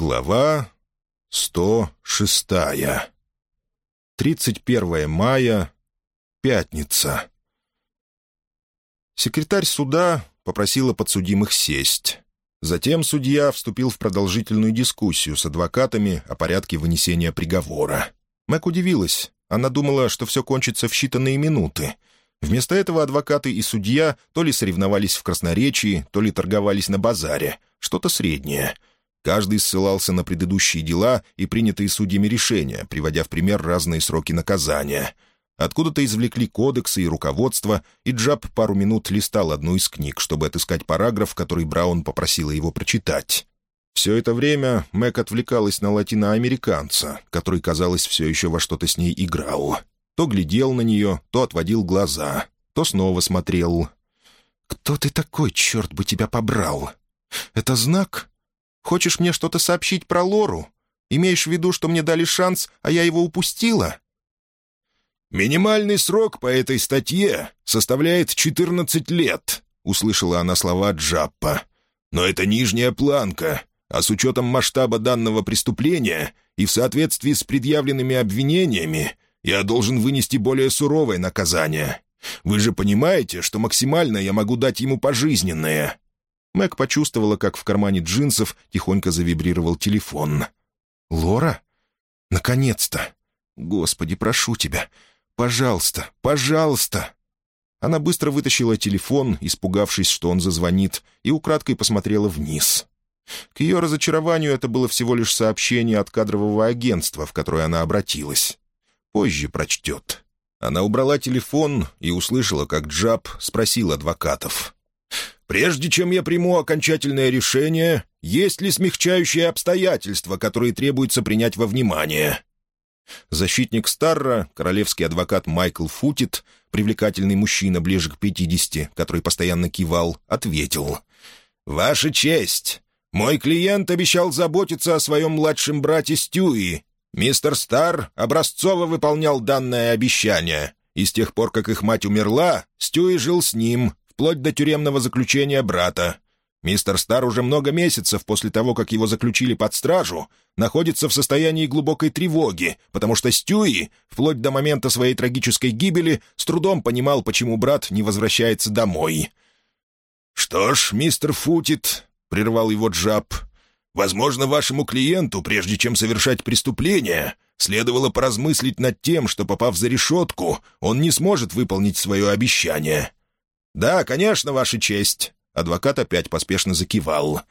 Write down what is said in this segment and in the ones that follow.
Глава 106. 31 мая. Пятница. Секретарь суда попросила подсудимых сесть. Затем судья вступил в продолжительную дискуссию с адвокатами о порядке вынесения приговора. Мэг удивилась. Она думала, что все кончится в считанные минуты. Вместо этого адвокаты и судья то ли соревновались в красноречии, то ли торговались на базаре. Что-то среднее — Каждый ссылался на предыдущие дела и принятые судьями решения, приводя в пример разные сроки наказания. Откуда-то извлекли кодексы и руководство, и Джаб пару минут листал одну из книг, чтобы отыскать параграф, который Браун попросила его прочитать. Все это время Мэг отвлекалась на латиноамериканца, который, казалось, все еще во что-то с ней играл. То глядел на нее, то отводил глаза, то снова смотрел. «Кто ты такой, черт бы тебя побрал? Это знак? Хочешь мне что-то сообщить про Лору? Имеешь в виду, что мне дали шанс, а я его упустила?» «Минимальный срок по этой статье составляет 14 лет», — услышала она слова Джаппа. «Но это нижняя планка, а с учетом масштаба данного преступления и в соответствии с предъявленными обвинениями я должен вынести более суровое наказание. Вы же понимаете, что максимально я могу дать ему пожизненное. Мэг почувствовала, как в кармане джинсов тихонько завибрировал телефон. «Лора? Наконец-то! Господи, прошу тебя! Пожалуйста, пожалуйста!» Она быстро вытащила телефон, испугавшись, что он зазвонит, и украдкой посмотрела вниз. К ее разочарованию это было всего лишь сообщение от кадрового агентства, в которое она обратилась. Позже прочтет. Она убрала телефон и услышала, как Джаб спросил адвокатов. Прежде чем я приму окончательное решение, есть ли смягчающие обстоятельства, которые требуется принять во внимание?» Защитник Старра, королевский адвокат Майкл Футит, привлекательный мужчина ближе к пятидесяти, который постоянно кивал, ответил. «Ваша честь! Мой клиент обещал заботиться о своем младшем брате Стюи. Мистер Стар образцово выполнял данное обещание, и с тех пор, как их мать умерла, Стюи жил с ним, вплоть до тюремного заключения брата. Мистер Стар уже много месяцев после того, как его заключили под стражу, находится в состоянии глубокой тревоги, потому что Стюи, вплоть до момента своей трагической гибели, с трудом понимал, почему брат не возвращается домой. «Что ж, мистер Футит», — прервал его Джаб, — «возможно, вашему клиенту, прежде чем совершать преступление, следовало поразмыслить над тем, что, попав за решетку, он не сможет выполнить свое обещание». «Да, конечно, Ваша честь». Адвокат опять поспешно закивал.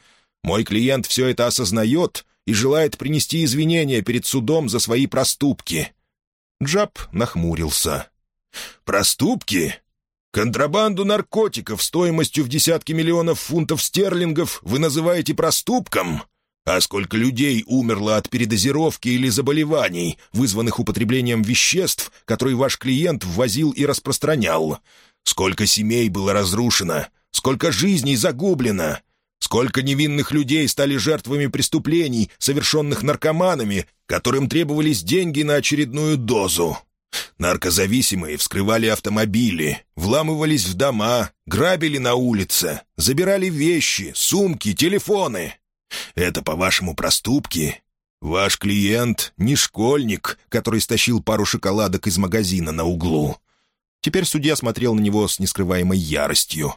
«Мой клиент все это осознает и желает принести извинения перед судом за свои проступки». Джаб нахмурился. «Проступки? Контрабанду наркотиков стоимостью в десятки миллионов фунтов стерлингов вы называете проступком? А сколько людей умерло от передозировки или заболеваний, вызванных употреблением веществ, которые ваш клиент ввозил и распространял? Сколько семей было разрушено, сколько жизней загублено, сколько невинных людей стали жертвами преступлений, совершенных наркоманами, которым требовались деньги на очередную дозу. Наркозависимые вскрывали автомобили, вламывались в дома, грабили на улице, забирали вещи, сумки, телефоны. Это, по-вашему, проступки? Ваш клиент — не школьник, который стащил пару шоколадок из магазина на углу. Теперь судья смотрел на него с нескрываемой яростью.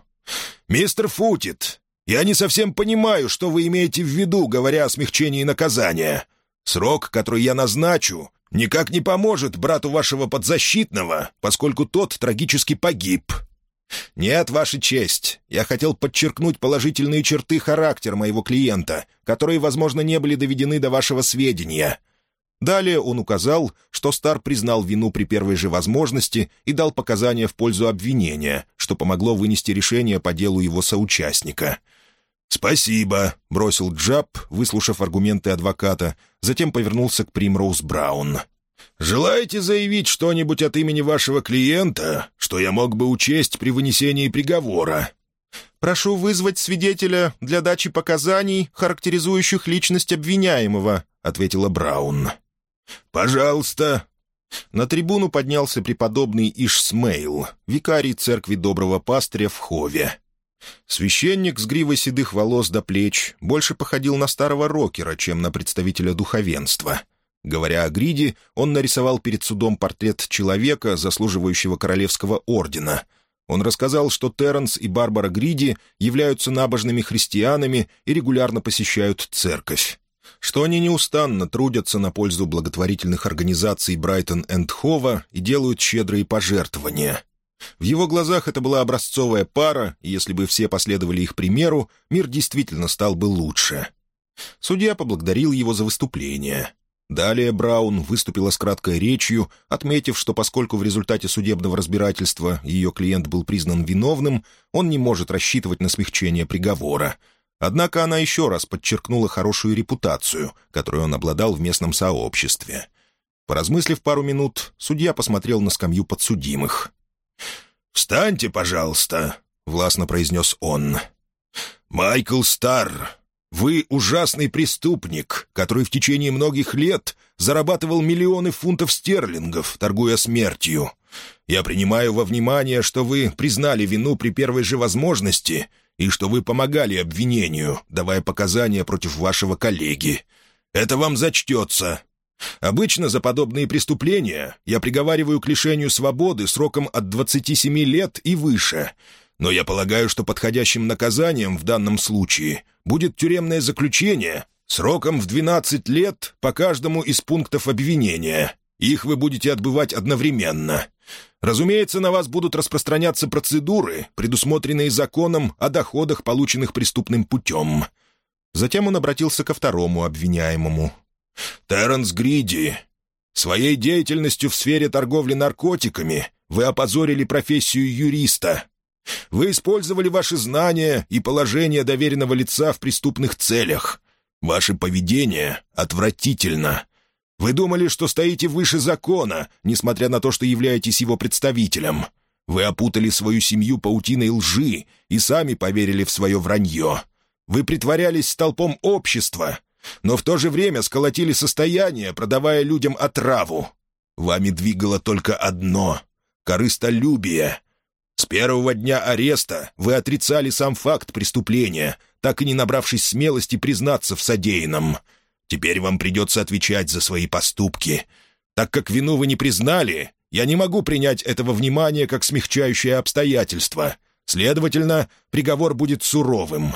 «Мистер Футит, я не совсем понимаю, что вы имеете в виду, говоря о смягчении наказания. Срок, который я назначу, никак не поможет брату вашего подзащитного, поскольку тот трагически погиб». «Нет, Ваша честь, я хотел подчеркнуть положительные черты характера моего клиента, которые, возможно, не были доведены до вашего сведения. Далее он указал, что Стар признал вину при первой же возможности и дал показания в пользу обвинения, что помогло вынести решение по делу его соучастника. «Спасибо», — бросил Джаб, выслушав аргументы адвоката, затем повернулся к Примроуз Браун. «Желаете заявить что-нибудь от имени вашего клиента, что я мог бы учесть при вынесении приговора?» «Прошу вызвать свидетеля для дачи показаний, характеризующих личность обвиняемого», — ответила Браун. «Пожалуйста». На трибуну поднялся преподобный Ишсмейл, викарий церкви доброго пастыря в Хове. Священник с гривой седых волос до плеч больше походил на старого рокера, чем на представителя духовенства. Говоря о Гриде, он нарисовал перед судом портрет человека, заслуживающего королевского ордена. Он рассказал, что Терренс и Барбара Гриди являются набожными христианами и регулярно посещают церковь. Что они неустанно трудятся на пользу благотворительных организаций Брайтон энд Хова и делают щедрые пожертвования. В его глазах это была образцовая пара, и если бы все последовали их примеру, мир действительно стал бы лучше. Судья поблагодарил его за выступление. Далее Браун выступила с краткой речью, отметив, что поскольку в результате судебного разбирательства ее клиент был признан виновным, он не может рассчитывать на смягчение приговора. Однако она еще раз подчеркнула хорошую репутацию, которой он обладал в местном сообществе. Поразмыслив пару минут, судья посмотрел на скамью подсудимых. «Встаньте, пожалуйста», — властно произнес он. «Майкл Старр, вы ужасный преступник, который в течение многих лет зарабатывал миллионы фунтов стерлингов, торгуя смертью. Я принимаю во внимание, что вы признали вину при первой же возможности и что вы помогали обвинению, давая показания против вашего коллеги. Это вам зачтется. Обычно за подобные преступления я приговариваю к лишению свободы сроком от 27 лет и выше — но я полагаю, что подходящим наказанием в данном случае будет тюремное заключение сроком в 12 лет по каждому из пунктов обвинения. Их вы будете отбывать одновременно. Разумеется, на вас будут распространяться процедуры, предусмотренные законом о доходах, полученных преступным путем». Затем он обратился ко второму обвиняемому. «Терренс Гриди, своей деятельностью в сфере торговли наркотиками вы опозорили профессию юриста, вы использовали ваши знания и положение доверенного лица в преступных целях. Ваше поведение отвратительно. Вы думали, что стоите выше закона, несмотря на то, что являетесь его представителем. Вы опутали свою семью паутиной лжи и сами поверили в свое вранье. Вы притворялись столпом общества, но в то же время сколотили состояние, продавая людям отраву. Вами двигало только одно — корыстолюбие — с первого дня ареста вы отрицали сам факт преступления, так и не набравшись смелости признаться в содеянном. Теперь вам придется отвечать за свои поступки. Так как вину вы не признали, я не могу принять этого внимания как смягчающее обстоятельство. Следовательно, приговор будет суровым.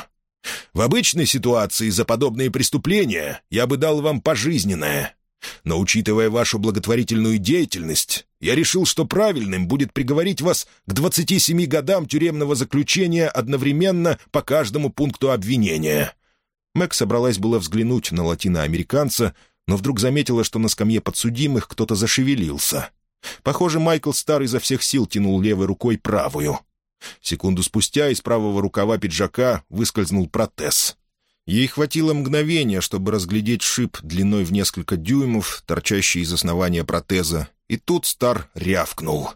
В обычной ситуации за подобные преступления я бы дал вам пожизненное. Но, учитывая вашу благотворительную деятельность, я решил, что правильным будет приговорить вас к 27 годам тюремного заключения одновременно по каждому пункту обвинения». Мэг собралась было взглянуть на латиноамериканца, но вдруг заметила, что на скамье подсудимых кто-то зашевелился. Похоже, Майкл Стар изо всех сил тянул левой рукой правую. Секунду спустя из правого рукава пиджака выскользнул протез. Ей хватило мгновения, чтобы разглядеть шип длиной в несколько дюймов, торчащий из основания протеза, и тут Стар рявкнул.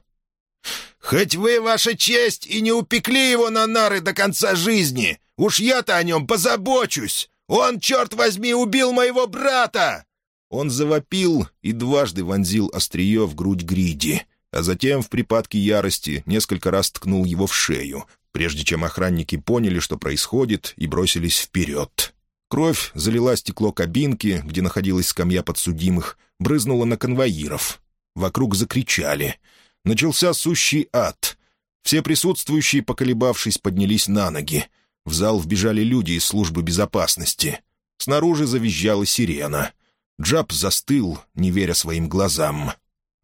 «Хоть вы, ваша честь, и не упекли его на нары до конца жизни, уж я-то о нем позабочусь! Он, черт возьми, убил моего брата!» Он завопил и дважды вонзил острие в грудь Гриди, а затем в припадке ярости несколько раз ткнул его в шею, прежде чем охранники поняли, что происходит, и бросились вперед. Кровь залила стекло кабинки, где находилась скамья подсудимых, брызнула на конвоиров. Вокруг закричали. Начался сущий ад. Все присутствующие, поколебавшись, поднялись на ноги. В зал вбежали люди из службы безопасности. Снаружи завизжала сирена. Джаб застыл, не веря своим глазам.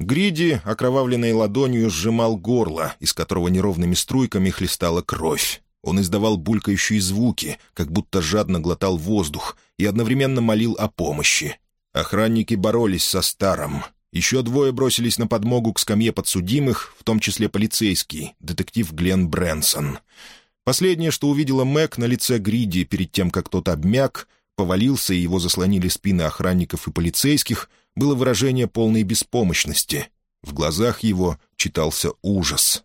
Гриди, окровавленной ладонью, сжимал горло, из которого неровными струйками хлестала кровь. Он издавал булькающие звуки, как будто жадно глотал воздух, и одновременно молил о помощи. Охранники боролись со старым. Еще двое бросились на подмогу к скамье подсудимых, в том числе полицейский, детектив Глен Брэнсон. Последнее, что увидела Мэг на лице Гриди перед тем, как тот обмяк, повалился, и его заслонили спины охранников и полицейских — было выражение полной беспомощности. В глазах его читался ужас.